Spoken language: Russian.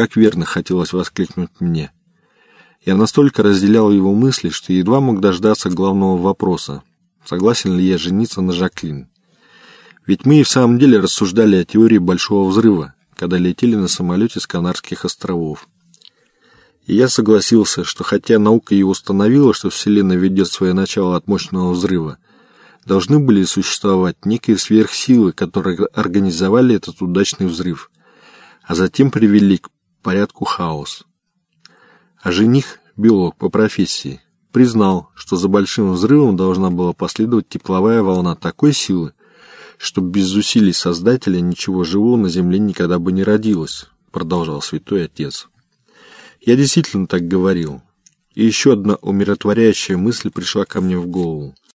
Как верно хотелось воскликнуть мне. Я настолько разделял его мысли, что едва мог дождаться главного вопроса. Согласен ли я жениться на Жаклин? Ведь мы и в самом деле рассуждали о теории Большого Взрыва, когда летели на самолете с Канарских островов. И я согласился, что хотя наука и установила, что Вселенная ведет свое начало от мощного взрыва, должны были существовать некие сверхсилы, которые организовали этот удачный взрыв, а затем привели к порядку хаос. А жених, биолог по профессии, признал, что за большим взрывом должна была последовать тепловая волна такой силы, что без усилий Создателя ничего живого на Земле никогда бы не родилось, продолжал святой отец. Я действительно так говорил. И еще одна умиротворяющая мысль пришла ко мне в голову.